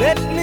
Let me